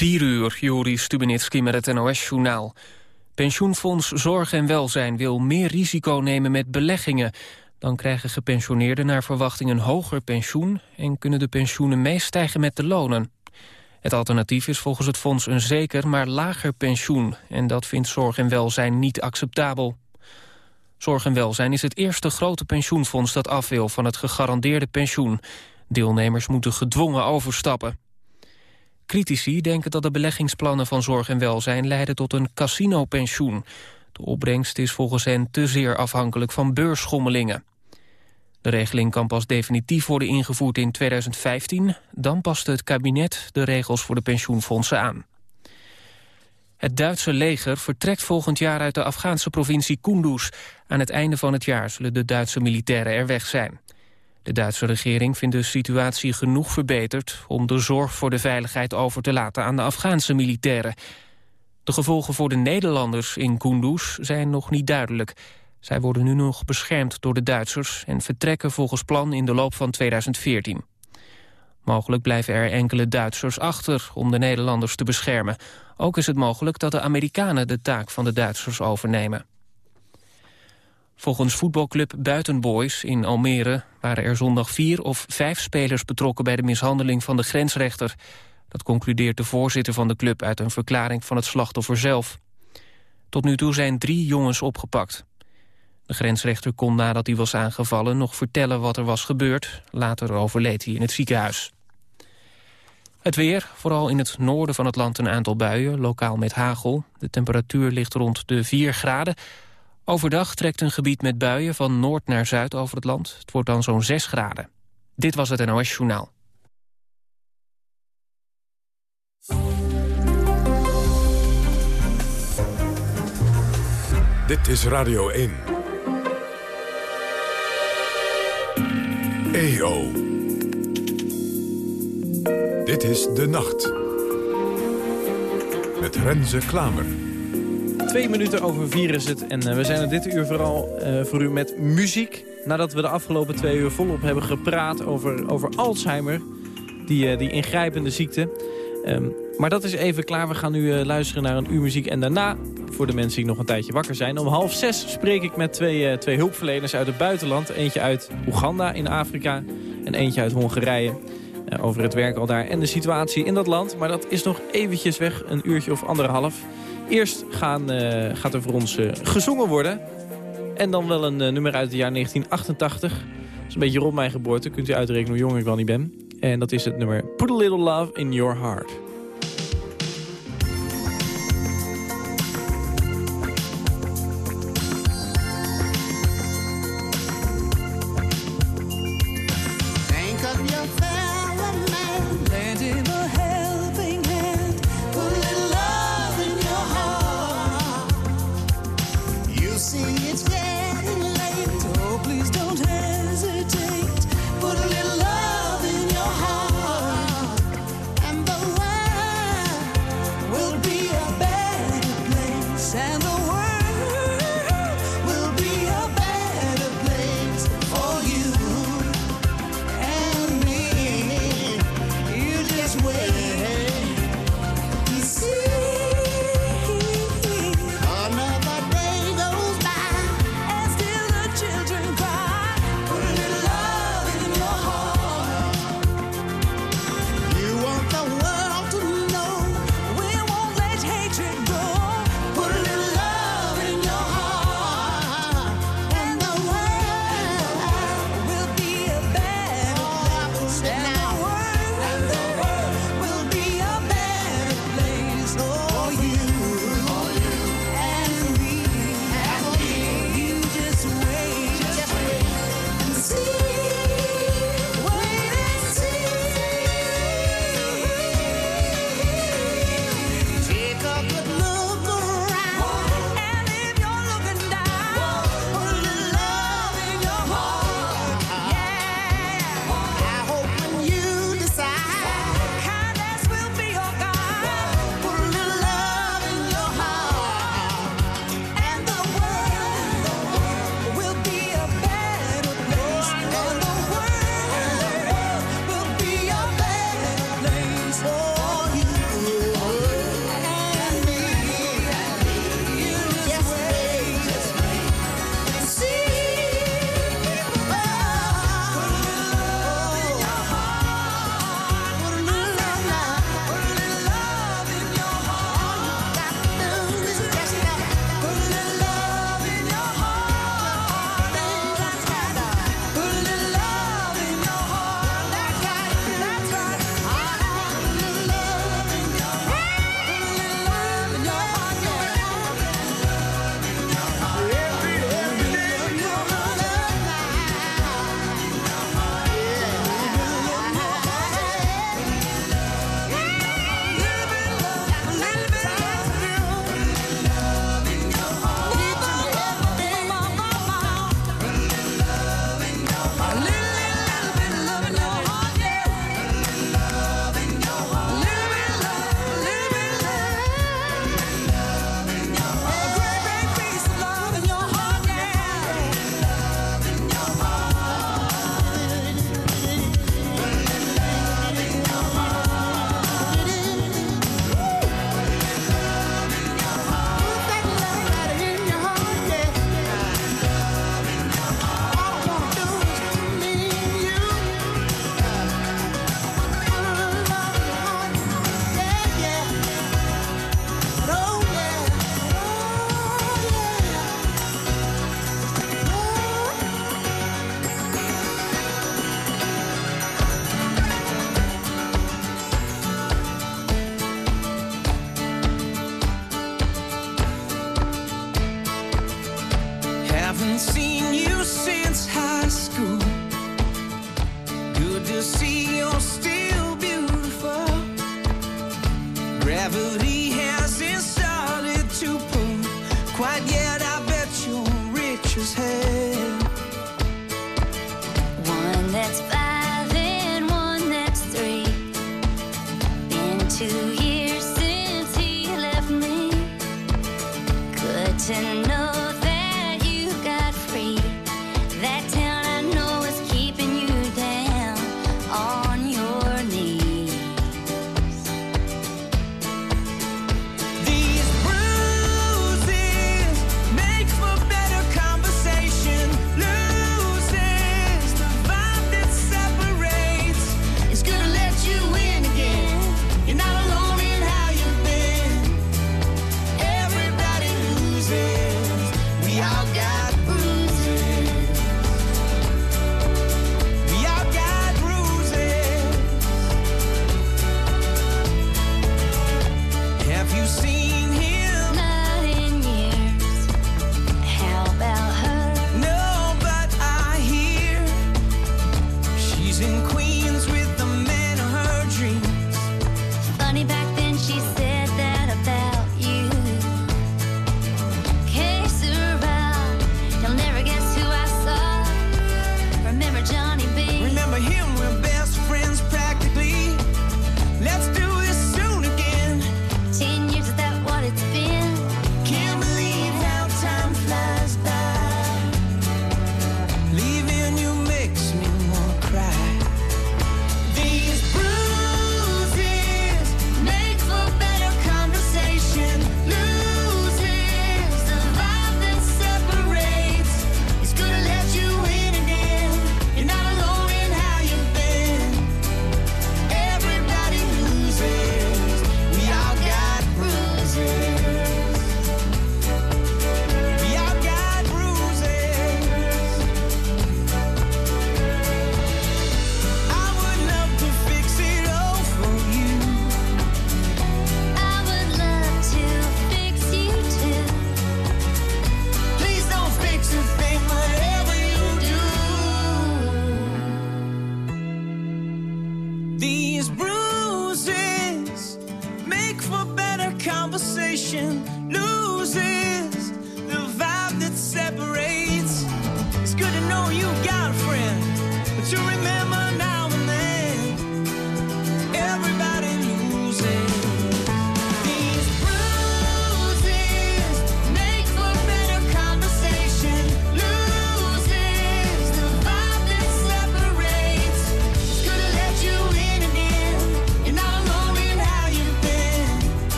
4 uur, Juri Stubenitski met het NOS-journaal. Pensioenfonds Zorg en Welzijn wil meer risico nemen met beleggingen. Dan krijgen gepensioneerden naar verwachting een hoger pensioen... en kunnen de pensioenen meestijgen met de lonen. Het alternatief is volgens het fonds een zeker, maar lager pensioen... en dat vindt Zorg en Welzijn niet acceptabel. Zorg en Welzijn is het eerste grote pensioenfonds dat af wil... van het gegarandeerde pensioen. Deelnemers moeten gedwongen overstappen. Critici denken dat de beleggingsplannen van zorg en welzijn leiden tot een casinopensioen. De opbrengst is volgens hen te zeer afhankelijk van beursschommelingen. De regeling kan pas definitief worden ingevoerd in 2015. Dan past het kabinet de regels voor de pensioenfondsen aan. Het Duitse leger vertrekt volgend jaar uit de Afghaanse provincie Kunduz. Aan het einde van het jaar zullen de Duitse militairen er weg zijn. De Duitse regering vindt de situatie genoeg verbeterd... om de zorg voor de veiligheid over te laten aan de Afghaanse militairen. De gevolgen voor de Nederlanders in Kunduz zijn nog niet duidelijk. Zij worden nu nog beschermd door de Duitsers... en vertrekken volgens plan in de loop van 2014. Mogelijk blijven er enkele Duitsers achter om de Nederlanders te beschermen. Ook is het mogelijk dat de Amerikanen de taak van de Duitsers overnemen. Volgens voetbalclub Buitenboys in Almere waren er zondag vier of vijf spelers betrokken bij de mishandeling van de grensrechter. Dat concludeert de voorzitter van de club uit een verklaring van het slachtoffer zelf. Tot nu toe zijn drie jongens opgepakt. De grensrechter kon nadat hij was aangevallen nog vertellen wat er was gebeurd. Later overleed hij in het ziekenhuis. Het weer, vooral in het noorden van het land een aantal buien, lokaal met hagel. De temperatuur ligt rond de 4 graden. Overdag trekt een gebied met buien van noord naar zuid over het land. Het wordt dan zo'n 6 graden. Dit was het NOS Journaal. Dit is Radio 1. EO. Dit is De Nacht. Met Renze Klamer. Twee minuten over vier is het en uh, we zijn er dit uur vooral uh, voor u met muziek. Nadat we de afgelopen twee uur volop hebben gepraat over, over Alzheimer. Die, uh, die ingrijpende ziekte. Um, maar dat is even klaar. We gaan nu luisteren naar een uur muziek. En daarna, voor de mensen die nog een tijdje wakker zijn... om half zes spreek ik met twee, twee hulpverleners uit het buitenland. Eentje uit Oeganda in Afrika en eentje uit Hongarije. over het werk al daar en de situatie in dat land. Maar dat is nog eventjes weg, een uurtje of anderhalf. Eerst gaan, uh, gaat er voor ons uh, gezongen worden. En dan wel een uh, nummer uit het jaar 1988. Dat is een beetje rond mijn geboorte. Kunt u uitrekenen hoe jong ik wel niet ben. En dat is het nummer Put a Little Love in Your Heart.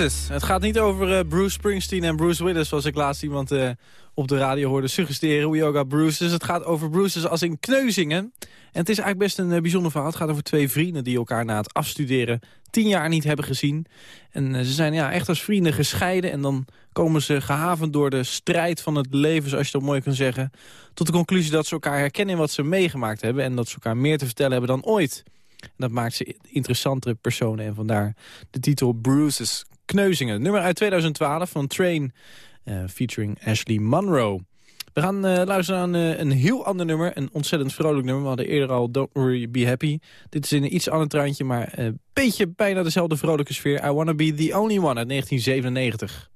Het gaat niet over eh, Bruce Springsteen en Bruce Willis... zoals ik laatst iemand eh, op de radio hoorde suggereren. We yoga Bruces. Dus het gaat over Bruces dus als in Kneuzingen. En het is eigenlijk best een uh, bijzonder verhaal. Het gaat over twee vrienden die elkaar na het afstuderen... tien jaar niet hebben gezien. En ze zijn ja, echt als vrienden gescheiden. En dan komen ze gehavend door de strijd van het leven... zoals je dat mooi kan zeggen. Tot de conclusie dat ze elkaar herkennen in wat ze meegemaakt hebben... en dat ze elkaar meer te vertellen hebben dan ooit. Dat maakt ze interessantere personen en vandaar de titel Bruce's. Kneuzingen. Nummer uit 2012 van Train eh, featuring Ashley Monroe. We gaan eh, luisteren aan eh, een heel ander nummer. Een ontzettend vrolijk nummer. We hadden eerder al Don't Worry, Be Happy. Dit is in een iets ander traantje, maar een beetje bijna dezelfde vrolijke sfeer. I Wanna Be The Only One uit 1997.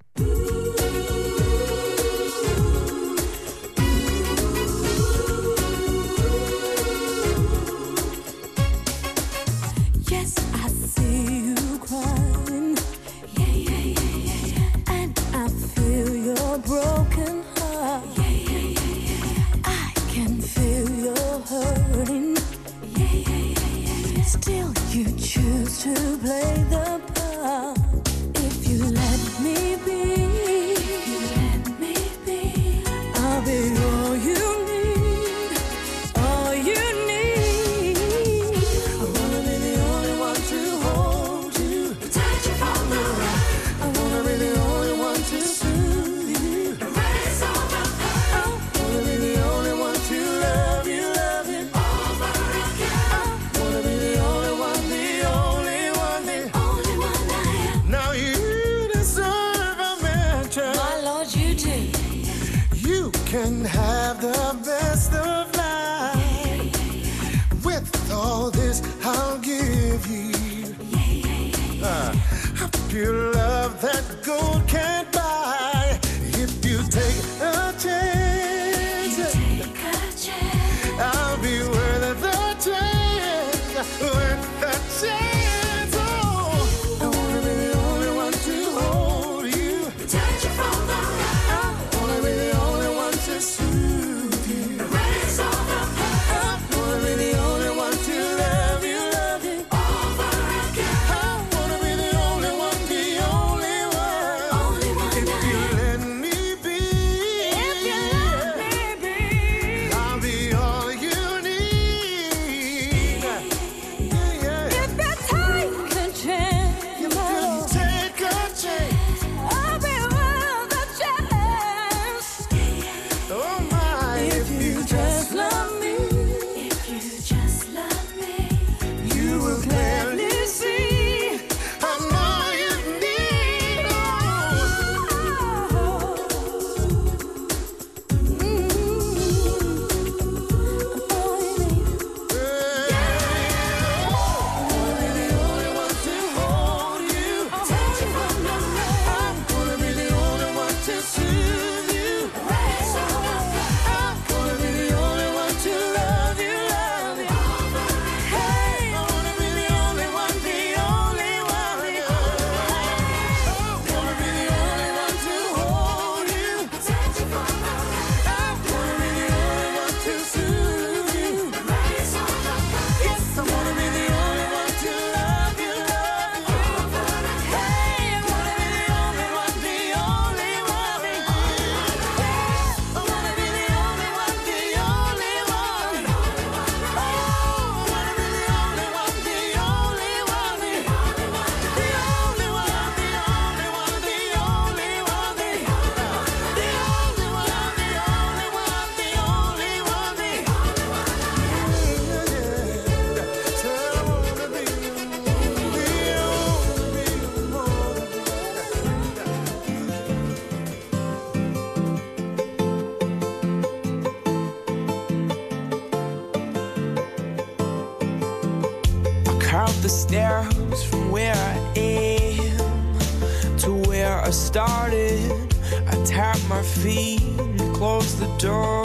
my feet and close the door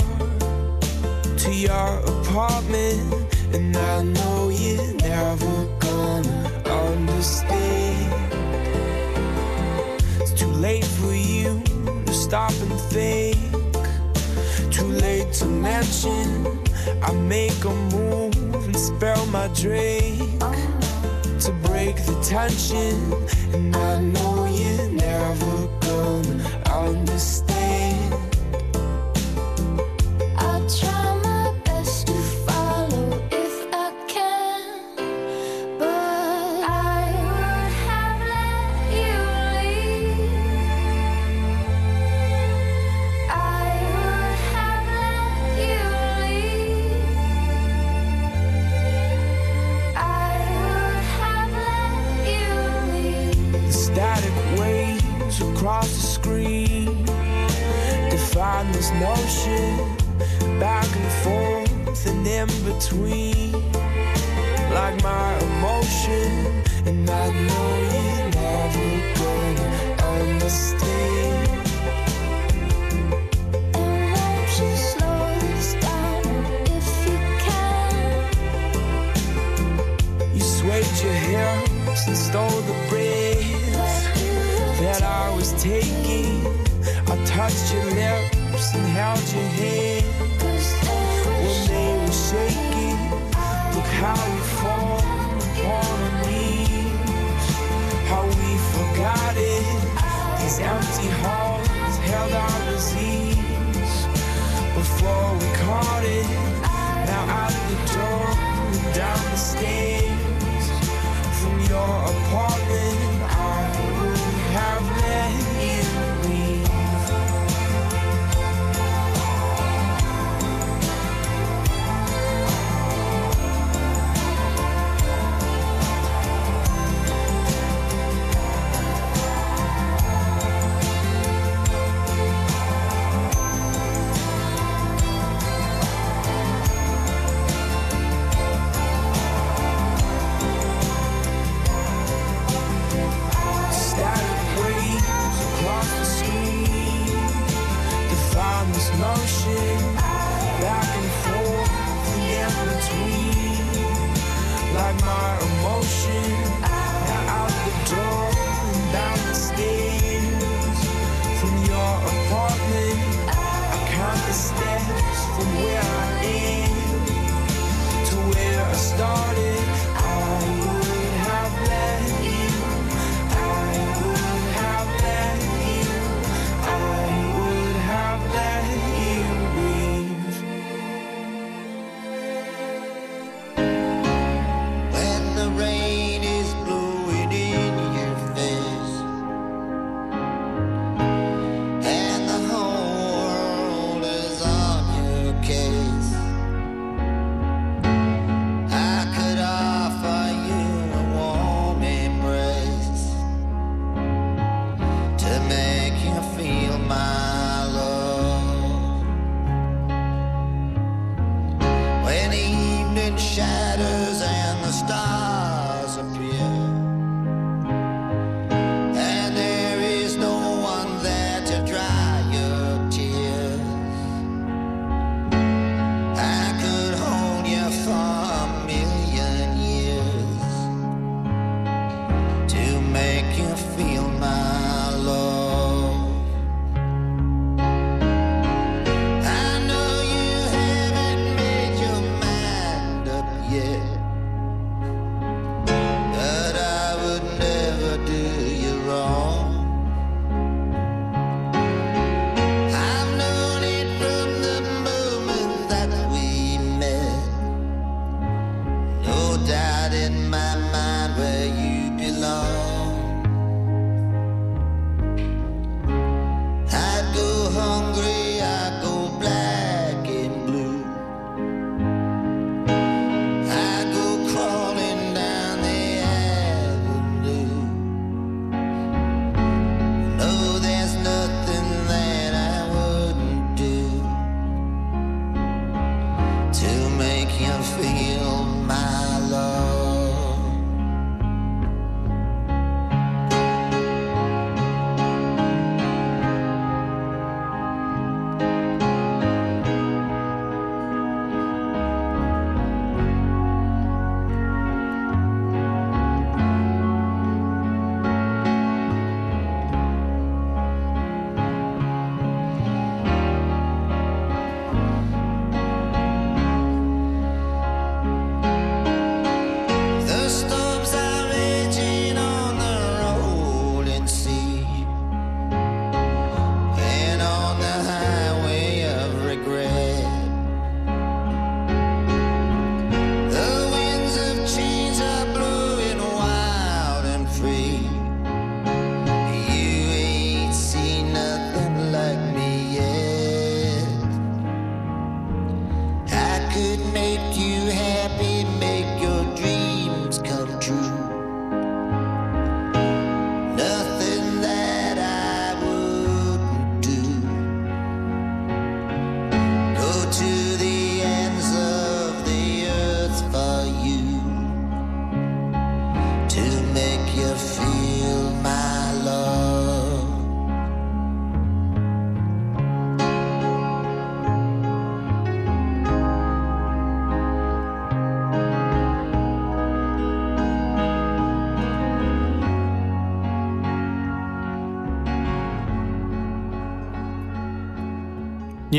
to your apartment. And I know you're never gonna understand. It's too late for you to stop and think. Too late to mention. I make a move and spell my drink to break the tension. And I know you're never gonna understand.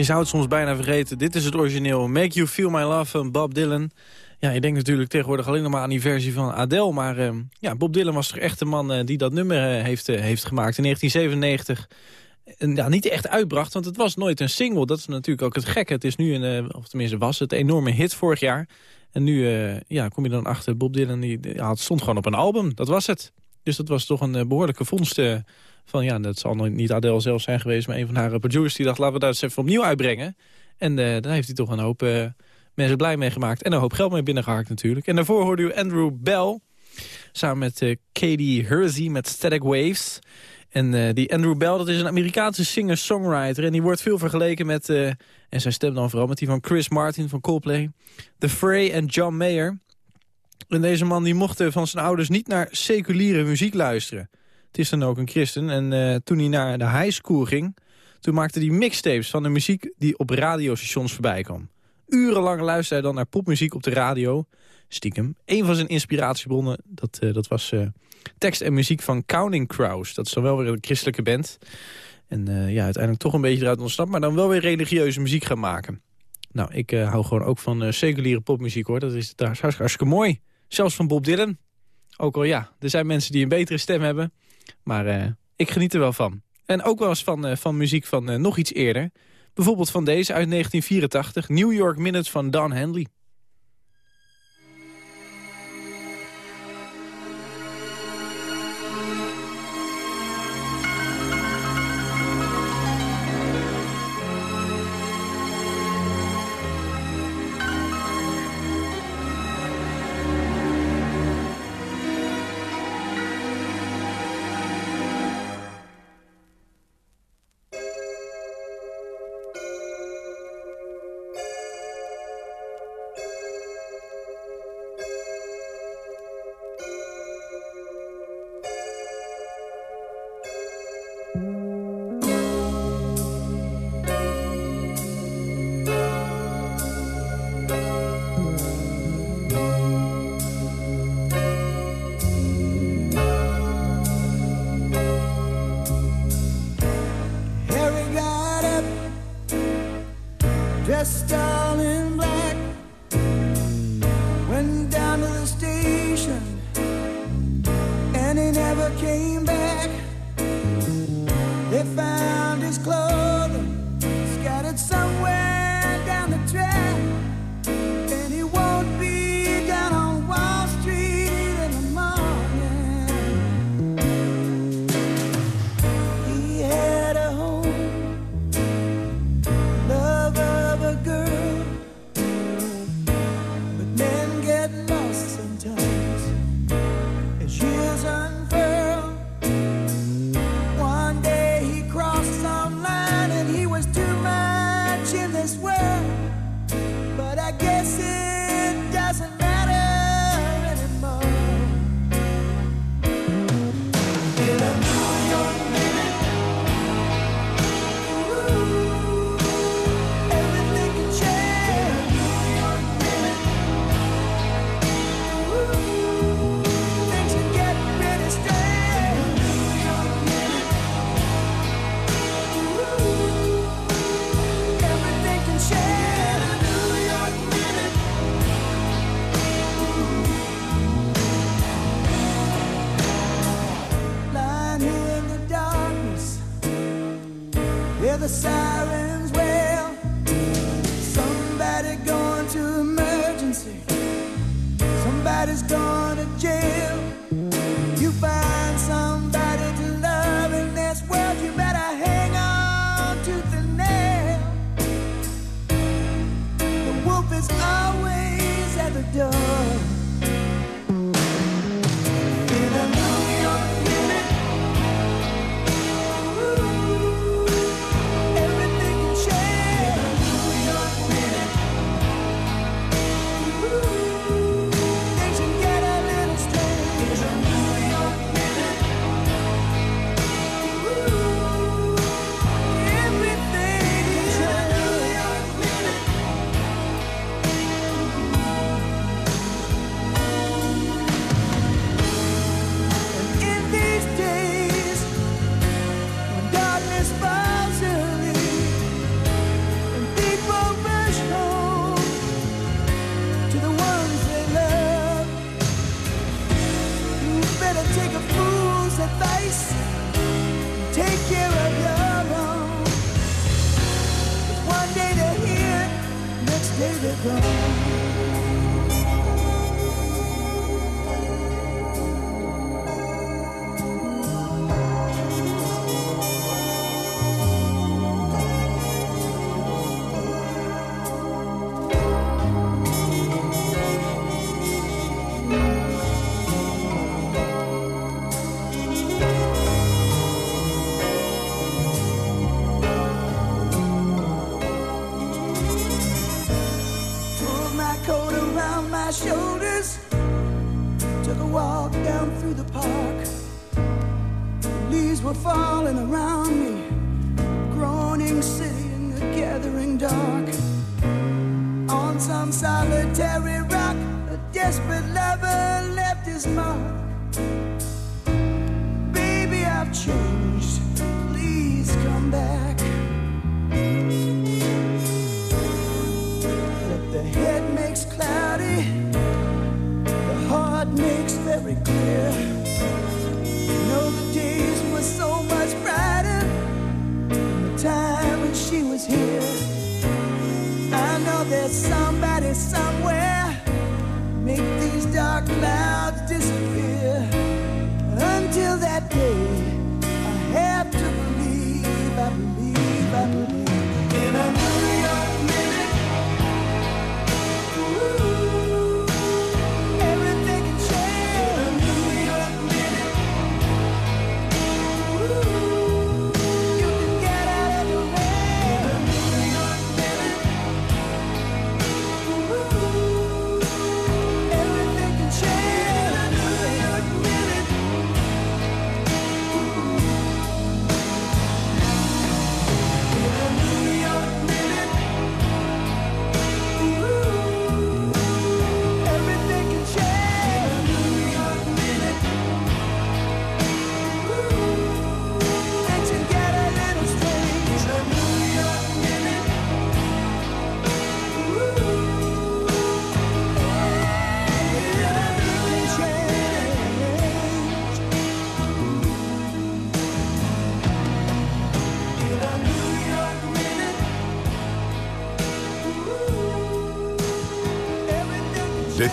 Je zou het soms bijna vergeten. Dit is het origineel. Make You Feel My Love van Bob Dylan. Ja, je denkt natuurlijk tegenwoordig alleen nog maar aan die versie van Adele. Maar eh, ja, Bob Dylan was toch echt de man eh, die dat nummer eh, heeft, eh, heeft gemaakt. In 1997 en, ja, niet echt uitbracht, want het was nooit een single. Dat is natuurlijk ook het gekke. Het is nu, een, of tenminste was het, een enorme hit vorig jaar. En nu ja, kom je dan achter Bob Dylan. Die, ja, stond gewoon op een album. Dat was het. Dus dat was toch een eh, behoorlijke vondst van... ja, dat zal niet Adele zelf zijn geweest... maar een van haar eh, producers die dacht... laten we dat eens even opnieuw uitbrengen. En eh daar heeft hij toch een hoop eh, mensen blij mee gemaakt. En een hoop geld mee binnengehaakt natuurlijk. En daarvoor hoorde u Andrew Bell... samen met eh, Katie Hersey met Static Waves... En die Andrew Bell, dat is een Amerikaanse singer-songwriter. En die wordt veel vergeleken met, en zijn stem dan vooral... met die van Chris Martin van Coldplay. The Fray en John Mayer. En deze man die mocht van zijn ouders niet naar seculiere muziek luisteren. Het is dan ook een christen. En eh, toen hij naar de high school ging... Toen maakte hij mixtapes van de muziek die op radiostations voorbij kwam. Urenlang luisterde hij dan naar popmuziek op de radio. Stiekem. Een van zijn inspiratiebronnen, dat, eh, dat was eh, tekst en muziek van Counting Crows. Dat is dan wel weer een christelijke band. En ja, uiteindelijk toch een beetje eruit ontsnapt, maar dan wel weer religieuze muziek gaan maken. Nou, ik hou gewoon ook van seculiere popmuziek hoor. Dat is, daar hartstikke mooi. Zelfs van Bob Dylan. Ook al ja, er zijn mensen die een betere stem hebben. Maar eh, ik geniet er wel van. En ook wel eens van, eh, van muziek van eh, nog iets eerder. Bijvoorbeeld van deze uit 1984. New York Minutes van Don Henley.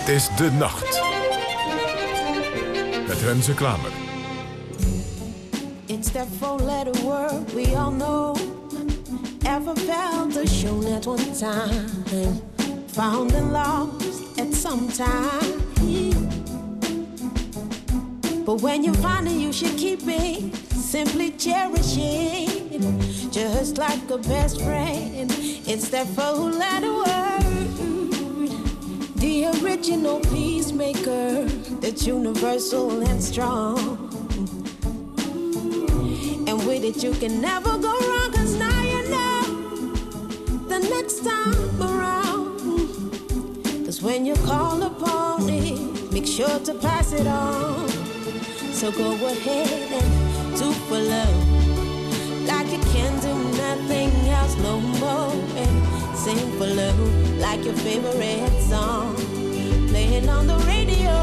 Is De Nacht. Met Renze Klamer. It's that four-letter word we all know. Ever felt or shown at one time, found and lost at some time. But when you find it, you should keep it. Simply cherish it, just like a best friend. It's that four-letter word, the original peacemaker, that's universal and strong. And with it, you can never go wrong, cause now you know the next time around. Cause when you call upon it, make sure to pass it on. So go ahead and do for love, like you can do nothing else no more. Sing for love, like your favorite song. Play it on the radio,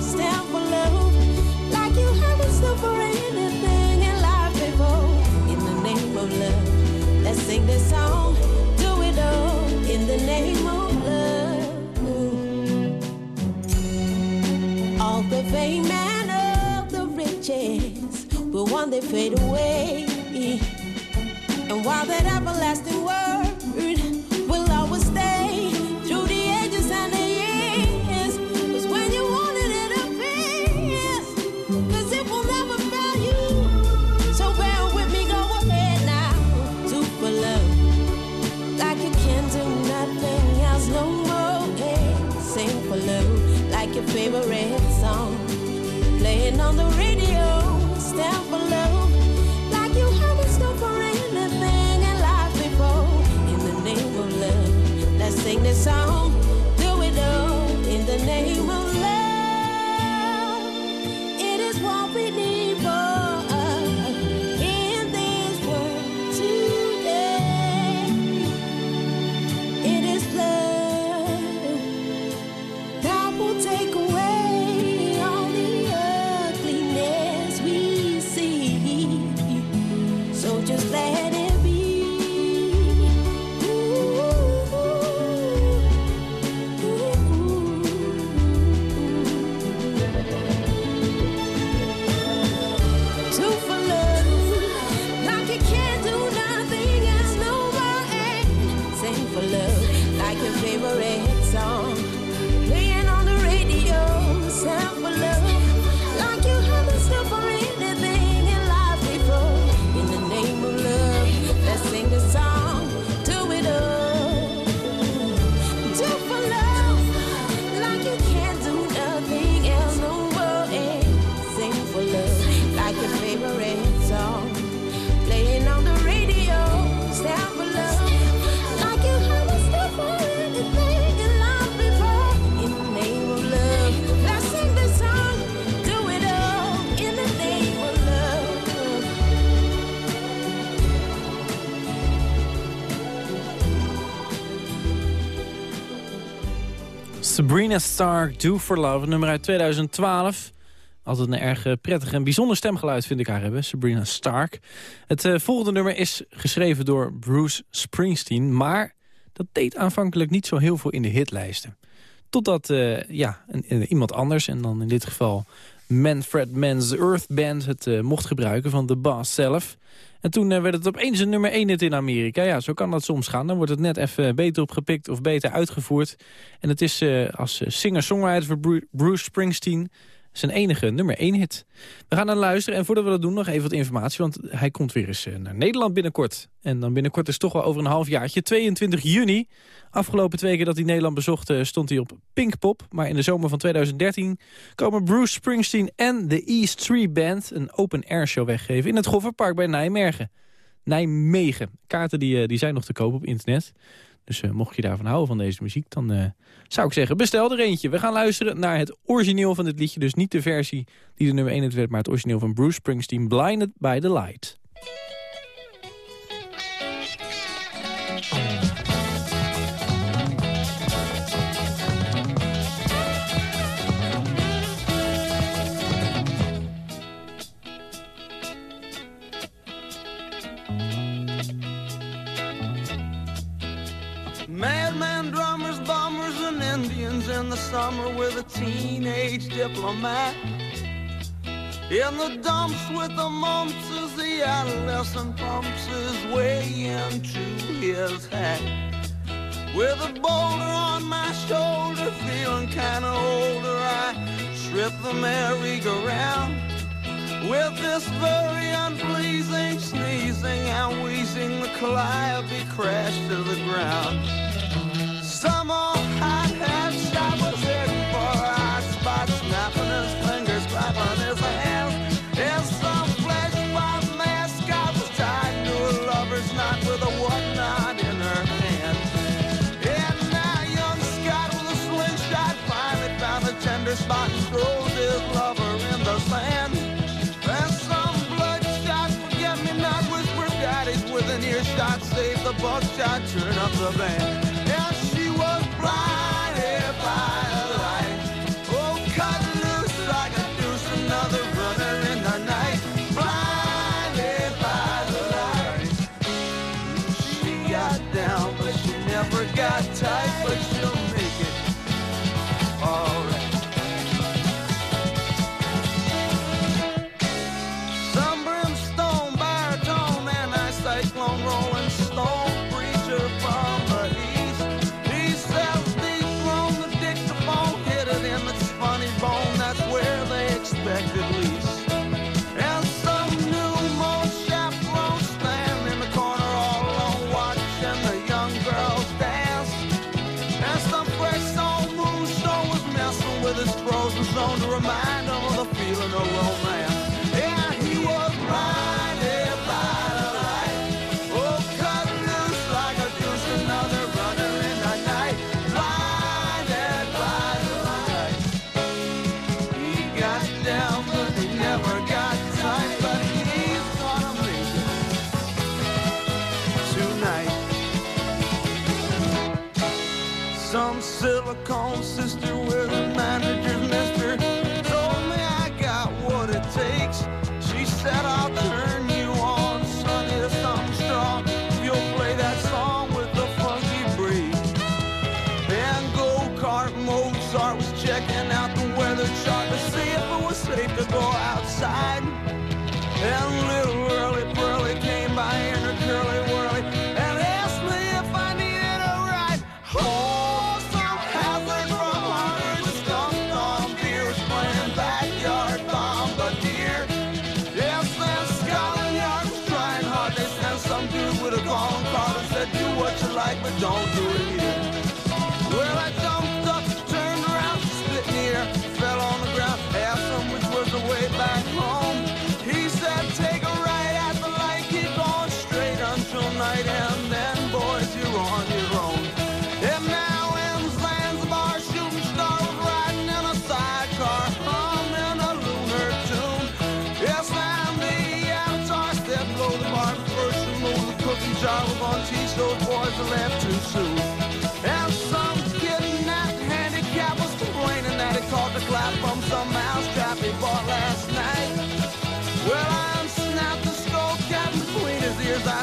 stand for love, like you haven't stood for anything in life before. In the name of love, let's sing this song, do it all in the name of love. All the fame and all the riches will one day fade away. And while that everlasting on the radio, Sabrina Stark, Do For Love, nummer uit 2012. Altijd een erg eh, prettig en bijzonder stemgeluid vind ik haar hebben, Sabrina Stark. Het eh, volgende nummer is geschreven door Bruce Springsteen... maar dat deed aanvankelijk niet zo heel veel in de hitlijsten. Totdat eh, ja, iemand anders, en dan in dit geval Manfred Mann's Earth Band... het mocht gebruiken van de Boss zelf... En toen eh, werd het opeens een nummer 1 hit in Amerika. Ja, zo kan dat soms gaan. Dan wordt het net even beter opgepikt of beter uitgevoerd. En het is eh, als eh, singer-songwriter voor Bru- Bruce Springsteen... zijn enige nummer 1 hit. We gaan naar luisteren en voordat we dat doen nog even wat informatie... want hij komt weer eens eh, naar Nederland binnenkort. En dan binnenkort is toch wel over een half jaartje. 22 juni. Afgelopen twee keer dat hij Nederland bezocht eh, stond hij op Pinkpop. Maar in de zomer van 2013 komen Bruce Springsteen en de E Street Band... een open-air show weggeven in het Gofferpark bij Nijmegen. Nijmegen. Kaarten die, eh, die zijn nog te koop op internet. Dus eh, mocht je daarvan houden van deze muziek, dan eh, zou ik zeggen, bestel er eentje. We gaan luisteren naar het origineel van dit liedje. Dus niet de versie die de nummer 1 het werd, maar het origineel van Bruce Springsteen, Blinded by the Light. Summer with a teenage diplomat. In the dumps with the mumps as the adolescent pumps his way into his hat. With a boulder on my shoulder, feeling kinda older, I strip the merry-go-round. With this very unpleasing sneezing and wheezing, the calliope crashed to the ground. Some feeling of romance. Go outside. And little Whirly Pearly came by in her curly whirly and asked me if I needed a ride. Oh, some hazard from Harvard stomped on beers playing backyard bombardier. Yes, and Scotland Yard was trying hard. They sent some dude with a calling card and said, do what you like, but don't do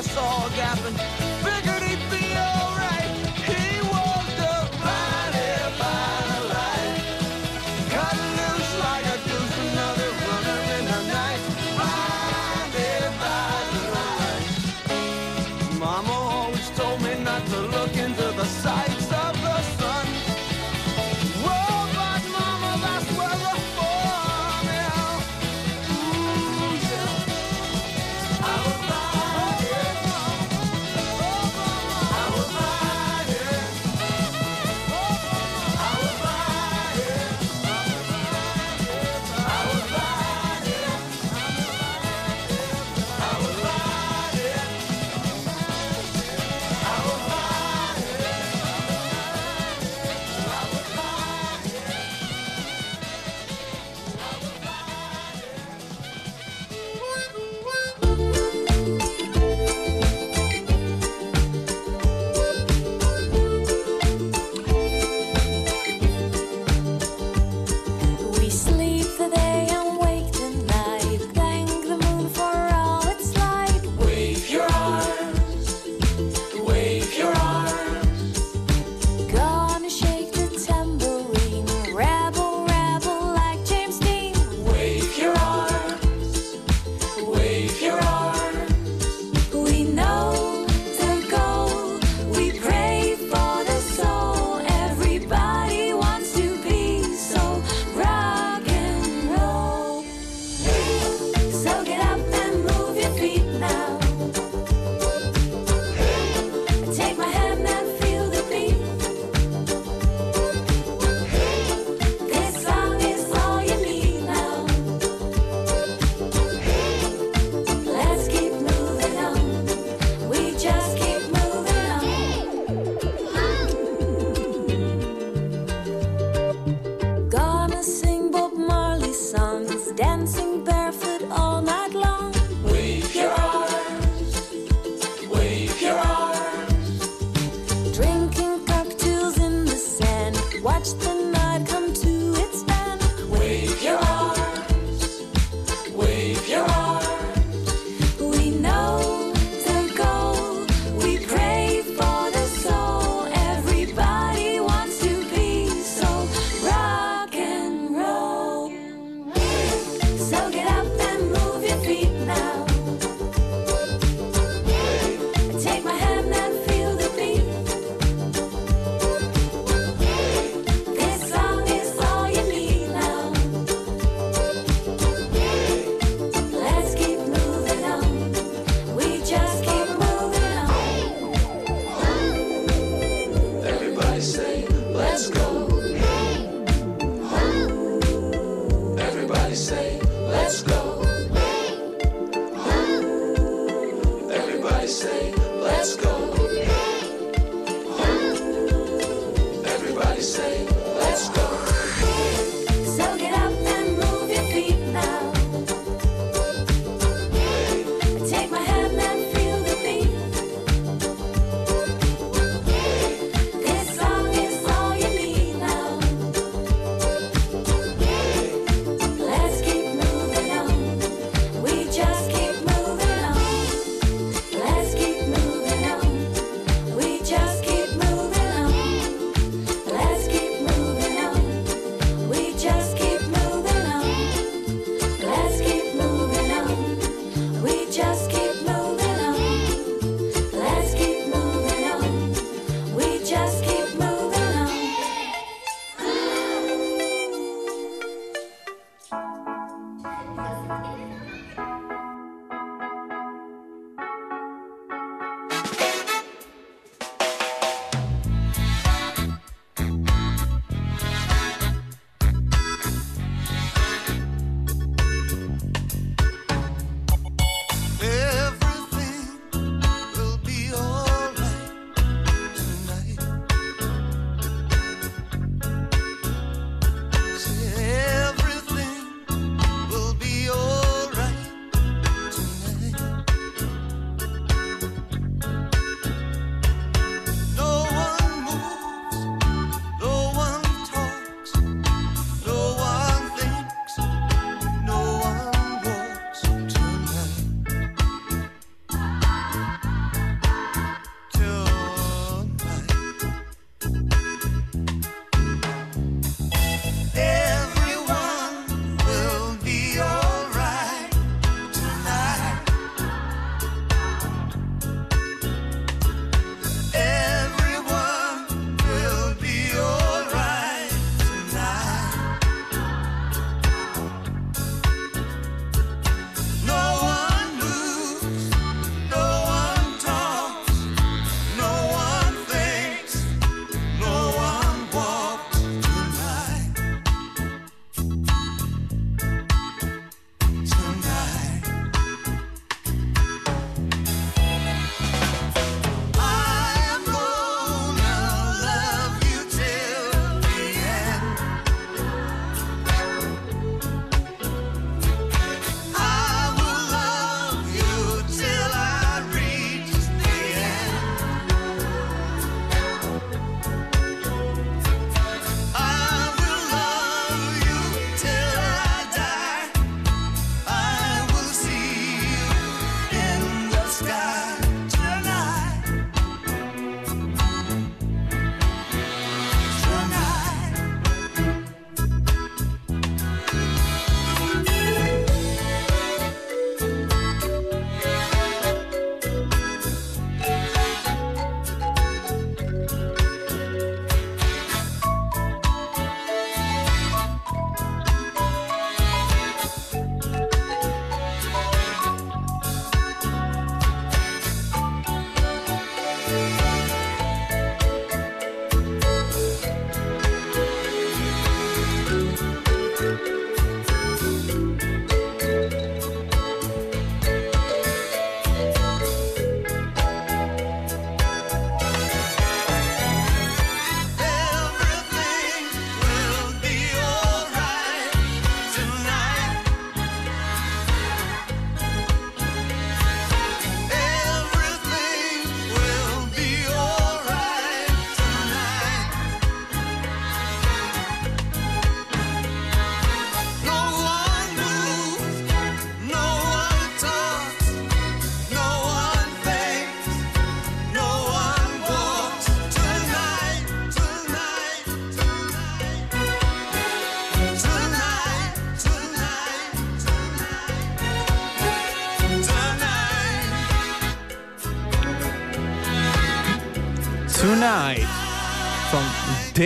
saw a gap and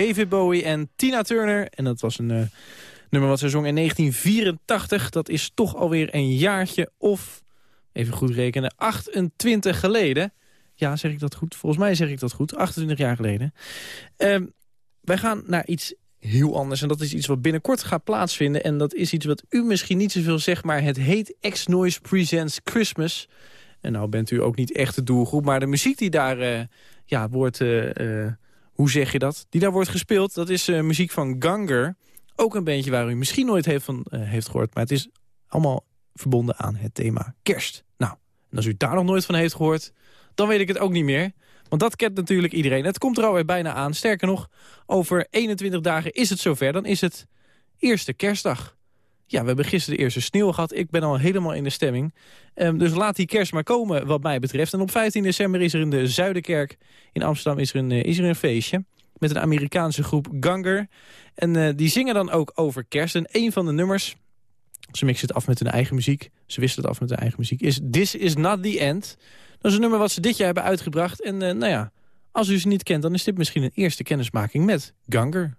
David Bowie en Tina Turner. En dat was een eh, nummer wat ze zong in 1984. Dat is toch alweer een jaartje of, even goed rekenen, 28 geleden. Ja, zeg ik dat goed? Volgens mij zeg ik dat goed. 28 jaar geleden. Ehm, wij gaan naar iets heel anders. En dat is iets wat binnenkort gaat plaatsvinden. En dat is iets wat u misschien niet zoveel zegt... maar het heet X-Noise Presents Christmas. En nou bent u ook niet echt de doelgroep... maar de muziek die daar eh, ja, wordt... eh, hoe zeg je dat? Die daar wordt gespeeld, dat is eh, muziek van Ganger. Ook een bandje waar u misschien nooit heeft van eh, heeft gehoord... maar het is allemaal verbonden aan het thema kerst. Nou, en als u daar nog nooit van heeft gehoord... dan weet ik het ook niet meer... Want dat kent natuurlijk iedereen. Het komt er alweer bijna aan. Sterker nog, over 21 dagen is het zover. Dan is het eerste kerstdag. Ja, we hebben gisteren de eerste sneeuw gehad. Ik ben al helemaal in de stemming. Ehm, dus laat die kerst maar komen wat mij betreft. En op 15 december is er in de Zuiderkerk in Amsterdam is er een, eh, is er een feestje. Met een Amerikaanse groep Ganger. En eh, die zingen dan ook over kerst. En een van de nummers, ze mixen het af met hun eigen muziek. Ze wisten het af met hun eigen muziek. Is This Is Not The End. Dat is een nummer wat ze dit jaar hebben uitgebracht. En eh, nou ja, als u ze niet kent, dan is dit misschien een eerste kennismaking met Ganger.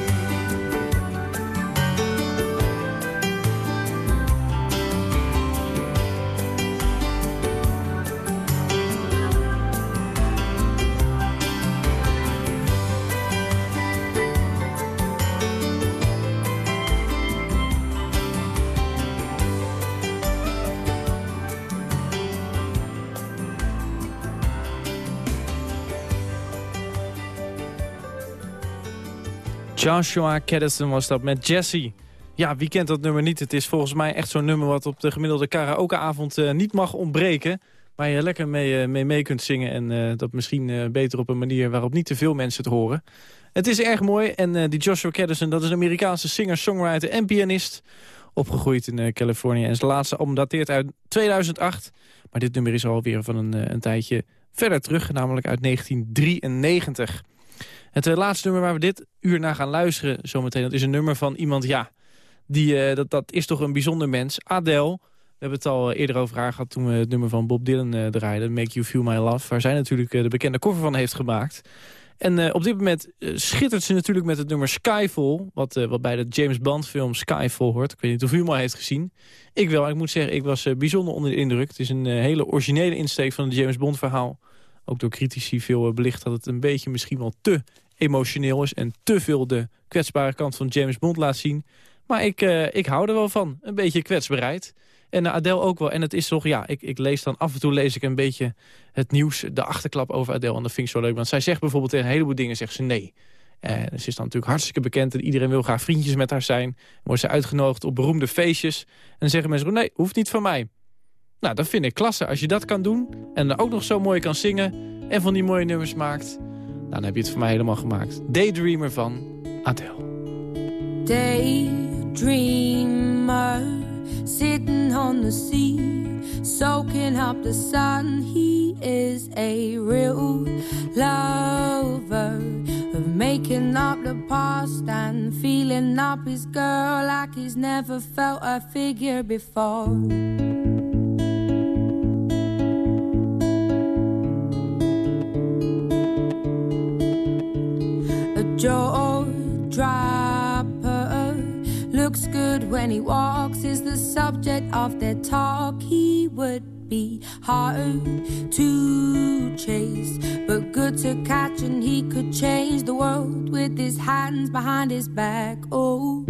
Joshua Caddison was dat met Jesse. Ja, wie kent dat nummer niet? Het is volgens mij echt zo'n nummer wat op de gemiddelde karaokeavond eh, niet mag ontbreken. Waar je lekker mee, eh, mee, mee kunt zingen en eh, dat misschien beter op een manier waarop niet te veel mensen het horen. Het is erg mooi en die Joshua Caddison, dat is een Amerikaanse singer, songwriter en pianist. Opgegroeid in Californië en zijn laatste album dateert uit 2008. Maar dit nummer is alweer van een, een tijdje verder terug, namelijk uit 1993. Het eh, laatste nummer waar we dit uur naar gaan luisteren zometeen... dat is een nummer van iemand, ja, die, eh, dat, dat is toch een bijzonder mens. Adele, we hebben het al eh, eerder over haar gehad... toen we het nummer van Bob Dylan eh, draaiden, Make You Feel My Love... waar zij natuurlijk de bekende cover van heeft gemaakt. En op dit moment schittert ze natuurlijk met het nummer Skyfall... Wat, wat bij de James Bond film Skyfall hoort. Ik weet niet of u hem al heeft gezien. Ik wel. Ik moet zeggen, ik was bijzonder onder de indruk. Het is een hele originele insteek van het James Bond verhaal. Ook door critici veel belicht dat het een beetje misschien wel te emotioneel is... en te veel de kwetsbare kant van James Bond laat zien. Maar ik, eh, ik hou er wel van. Een beetje kwetsbaarheid. En uh, Adele ook wel. En het is toch, ja, ik, ik lees dan af en toe lees ik een beetje het nieuws, de achterklap over Adele. En dat vind ik zo leuk. Want zij zegt bijvoorbeeld tegen een heleboel dingen, zegt ze nee. En ze is dan natuurlijk hartstikke bekend en iedereen wil graag vriendjes met haar zijn. Wordt ze uitgenodigd op beroemde feestjes. En zeggen mensen, nee, hoeft niet van mij. Nou, dat vind ik klasse. Als je dat kan doen en dan ook nog zo mooi kan zingen... en van die mooie nummers maakt, dan heb je het voor mij helemaal gemaakt. Daydreamer van Adele. daydreamer sitting on the sea soaking up the sun he is a real lover of making up the past and feeling up his girl like he's never felt a figure before jaw looks good when he walks is the subject of their talk. He would be hard to chase but good to catch and he could change the world with his hands behind his back. Oh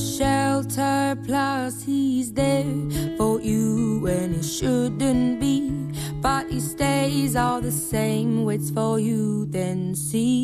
shelter, plus he's there for you when he shouldn't be. But he stays all the same, waits for you, then sees